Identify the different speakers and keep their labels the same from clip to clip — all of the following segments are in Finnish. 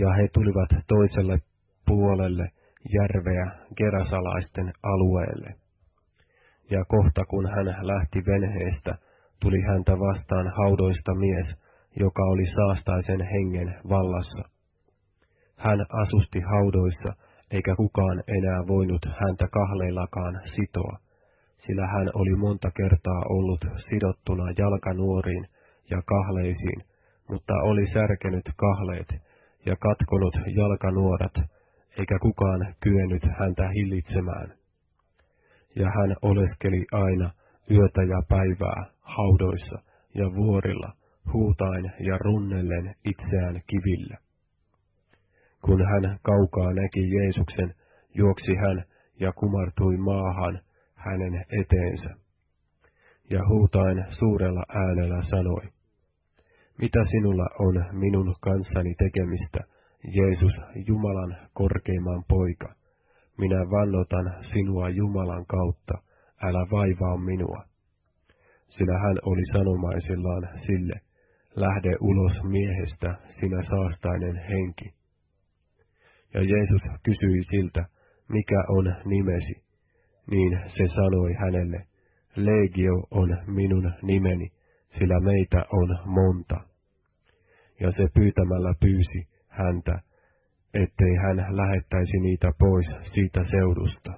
Speaker 1: Ja he tulivat toiselle puolelle järveä gerasalaisten alueelle. Ja kohta kun hän lähti venheestä, tuli häntä vastaan haudoista mies, joka oli saastaisen hengen vallassa. Hän asusti haudoissa, eikä kukaan enää voinut häntä kahleillakaan sitoa, sillä hän oli monta kertaa ollut sidottuna jalkanuoriin ja kahleisiin, mutta oli särkenyt kahleet ja katkonut jalkanuorat, eikä kukaan kyennyt häntä hillitsemään. Ja hän oleskeli aina yötä ja päivää haudoissa ja vuorilla, huutain ja runnellen itseään kivillä. Kun hän kaukaa näki Jeesuksen, juoksi hän ja kumartui maahan hänen eteensä. Ja huutain suurella äänellä sanoi, mitä sinulla on minun kanssani tekemistä, Jeesus, Jumalan korkeimman poika? Minä vannotan sinua Jumalan kautta, älä vaivaa minua. Sillä hän oli sanomaisillaan sille, lähde ulos miehestä, sinä saastainen henki. Ja Jeesus kysyi siltä, mikä on nimesi, niin se sanoi hänelle, Legio on minun nimeni, sillä meitä on monta. Ja se pyytämällä pyysi häntä, ettei hän lähettäisi niitä pois siitä seudusta.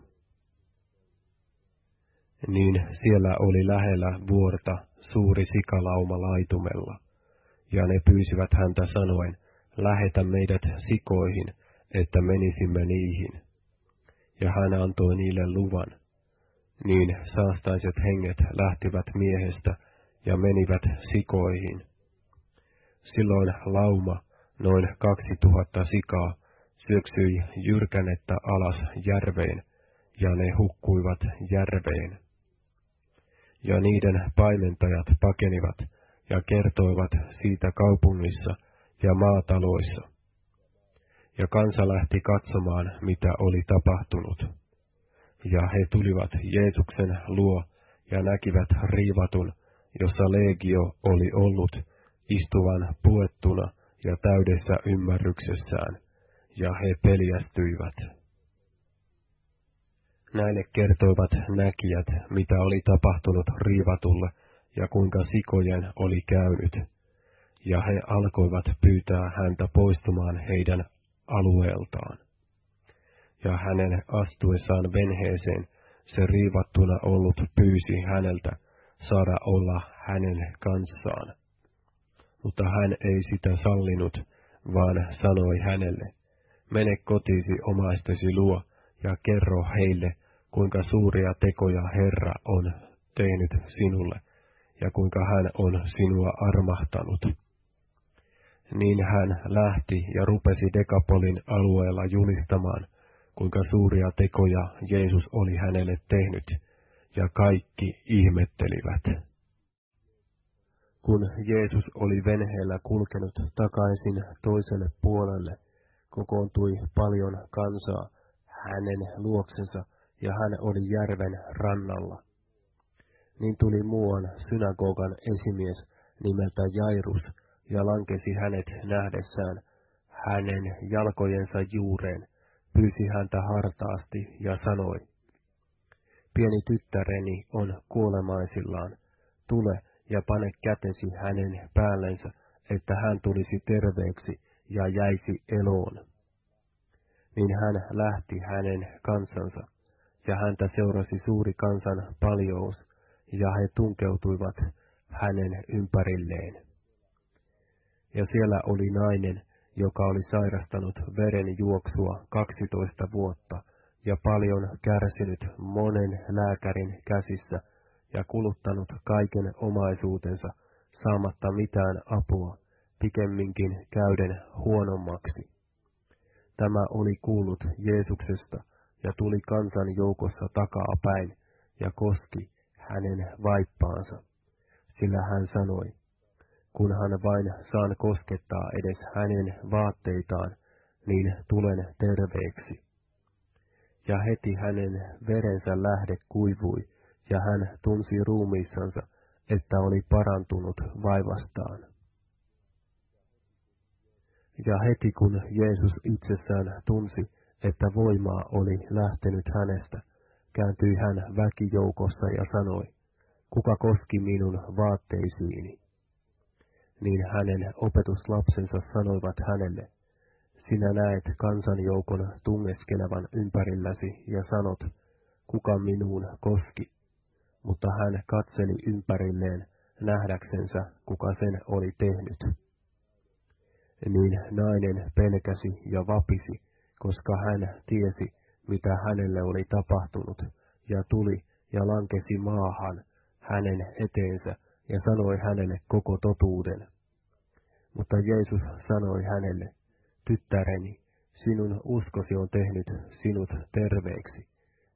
Speaker 1: Niin siellä oli lähellä vuorta suuri sikalauma laitumella, ja ne pyysivät häntä sanoen, lähetä meidät sikoihin, että menisimme niihin. Ja hän antoi niille luvan. Niin saastaiset henget lähtivät miehestä ja menivät sikoihin. Silloin lauma, noin kaksi tuhatta sikaa, syöksyi jyrkänettä alas järveen, ja ne hukkuivat järveen. Ja niiden paimentajat pakenivat ja kertoivat siitä kaupungissa ja maataloissa ja kansa lähti katsomaan, mitä oli tapahtunut. Ja he tulivat Jeesuksen luo ja näkivät riivatun, jossa legio oli ollut, istuvan puettuna ja täydessä ymmärryksessään, ja he peljästyivät. Näille kertoivat näkijät, mitä oli tapahtunut riivatulle ja kuinka sikojen oli käynyt, ja he alkoivat pyytää häntä poistumaan heidän alueeltaan. Ja hänen astuessaan venheeseen se riivattuna ollut pyysi häneltä saada olla hänen kanssaan. Mutta hän ei sitä sallinut, vaan sanoi hänelle, mene kotiisi omaistesi luo ja kerro heille, kuinka suuria tekoja Herra on tehnyt sinulle ja kuinka hän on sinua armahtanut niin hän lähti ja rupesi Dekapolin alueella julistamaan, kuinka suuria tekoja Jeesus oli hänelle tehnyt, ja kaikki ihmettelivät. Kun Jeesus oli venheellä kulkenut takaisin toiselle puolelle, kokoontui paljon kansaa hänen luoksensa, ja hän oli järven rannalla. Niin tuli muuan synagogan esimies nimeltä Jairus, ja lankesi hänet nähdessään hänen jalkojensa juureen, pyysi häntä hartaasti ja sanoi, Pieni tyttäreni on kuolemaisillaan, tule ja pane kätesi hänen päällensä, että hän tulisi terveeksi ja jäisi eloon. Niin hän lähti hänen kansansa, ja häntä seurasi suuri kansan paljous, ja he tunkeutuivat hänen ympärilleen ja siellä oli nainen, joka oli sairastanut veren juoksua kaksitoista vuotta ja paljon kärsinyt monen lääkärin käsissä ja kuluttanut kaiken omaisuutensa saamatta mitään apua, pikemminkin käyden huonommaksi. Tämä oli kuullut Jeesuksesta ja tuli kansan joukossa takaa päin ja koski hänen vaippaansa, sillä hän sanoi, kunhan vain saan koskettaa edes hänen vaatteitaan, niin tulen terveeksi. Ja heti hänen verensä lähde kuivui, ja hän tunsi ruumiissansa, että oli parantunut vaivastaan. Ja heti kun Jeesus itsessään tunsi, että voimaa oli lähtenyt hänestä, kääntyi hän väkijoukossa ja sanoi, kuka koski minun vaatteisiini? Niin hänen opetuslapsensa sanoivat hänelle, sinä näet kansanjoukon tungeskelevan ympärilläsi ja sanot, kuka minuun koski. Mutta hän katseli ympärilleen nähdäksensä, kuka sen oli tehnyt. Niin nainen pelkäsi ja vapisi, koska hän tiesi, mitä hänelle oli tapahtunut, ja tuli ja lankesi maahan hänen eteensä ja sanoi hänelle koko totuuden. Mutta Jeesus sanoi hänelle, tyttäreni, sinun uskosi on tehnyt sinut terveeksi.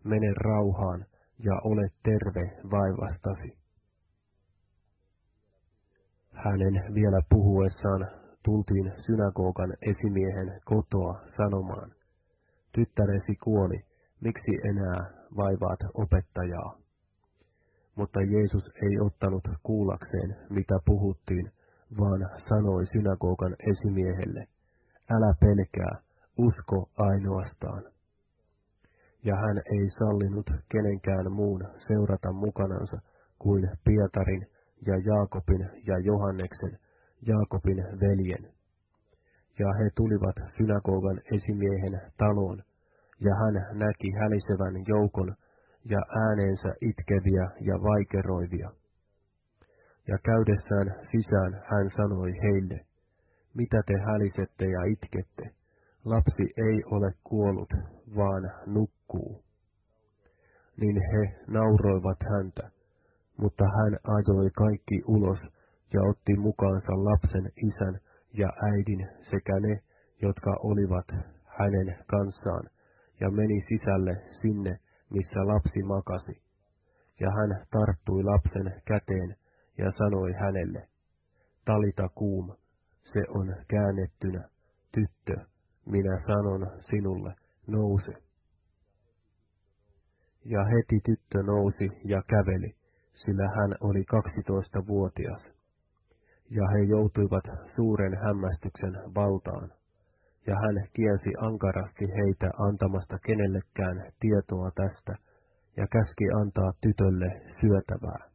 Speaker 1: Mene rauhaan ja ole terve vaivastasi. Hänen vielä puhuessaan tultiin synagogan esimiehen kotoa sanomaan, tyttäresi kuoli, miksi enää vaivaat opettajaa? Mutta Jeesus ei ottanut kuullakseen, mitä puhuttiin, vaan sanoi synagogan esimiehelle, älä pelkää, usko ainoastaan. Ja hän ei sallinut kenenkään muun seurata mukanansa kuin Pietarin ja Jaakobin ja Johanneksen, Jaakobin veljen. Ja he tulivat synagogan esimiehen taloon, ja hän näki hälisevän joukon ja ääneensä itkeviä ja vaikeroivia. Ja käydessään sisään hän sanoi heille, mitä te hälisette ja itkette, lapsi ei ole kuollut, vaan nukkuu. Niin he nauroivat häntä, mutta hän ajoi kaikki ulos ja otti mukaansa lapsen isän ja äidin sekä ne, jotka olivat hänen kanssaan, ja meni sisälle sinne, missä lapsi makasi. Ja hän tarttui lapsen käteen ja sanoi hänelle, Talita kuum, se on käännettynä, tyttö, minä sanon sinulle, nouse. Ja heti tyttö nousi ja käveli, sillä hän oli kaksitoista-vuotias. Ja he joutuivat suuren hämmästyksen valtaan ja hän kielsi ankarasti heitä antamasta kenellekään tietoa tästä, ja käski antaa tytölle syötävää.